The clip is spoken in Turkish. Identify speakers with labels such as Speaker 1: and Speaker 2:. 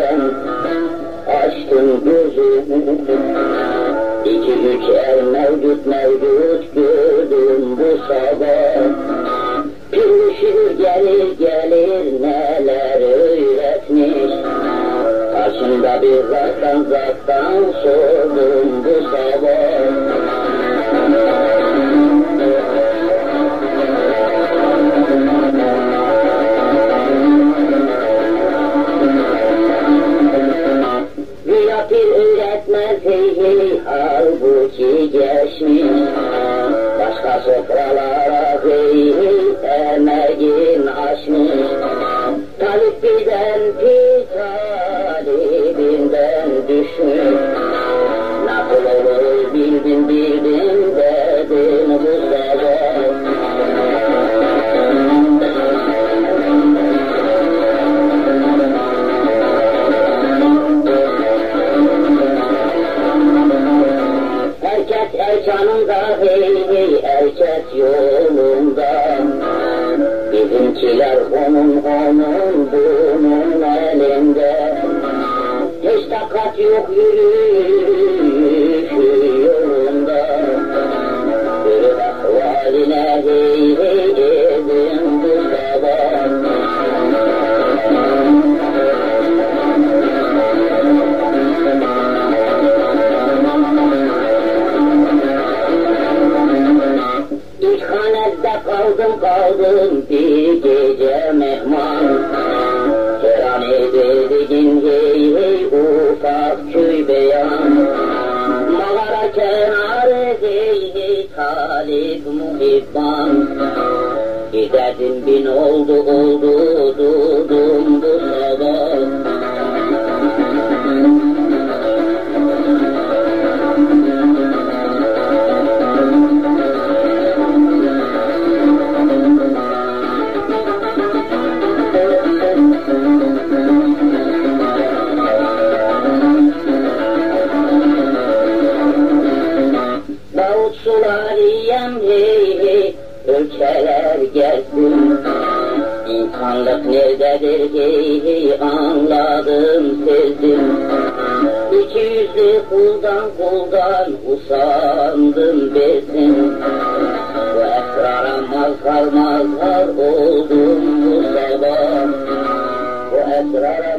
Speaker 1: sen açtın gözümü. İki üç el mevcut mevcut gördüm bu sabah. Pürüşür gelir gelir neler öğretmiş. Karşımda bir zattan zattan sordum bu sabah. teyzeyi halbuki geçmiş Başka sofralara kıyı ermedin açmış Talip giden hey hey herkes yolunda Bizimkiler onun onun bunun elinde. Hiç takat yok yürüyüşü kaldım kaldım bir gece mehman Kerane dediğin hey hey ufak beyan Mağara kenarı hey talip muhibban Giderdim bin oldu oldu dudum Hey hey ülkeler gelsin. İnsanlık nerededir hey anladım sezdim. İki yüzlü kuldan kuldan usandım besin Bu esrara mazhar mazhar oldum bu sabah. Bu esrara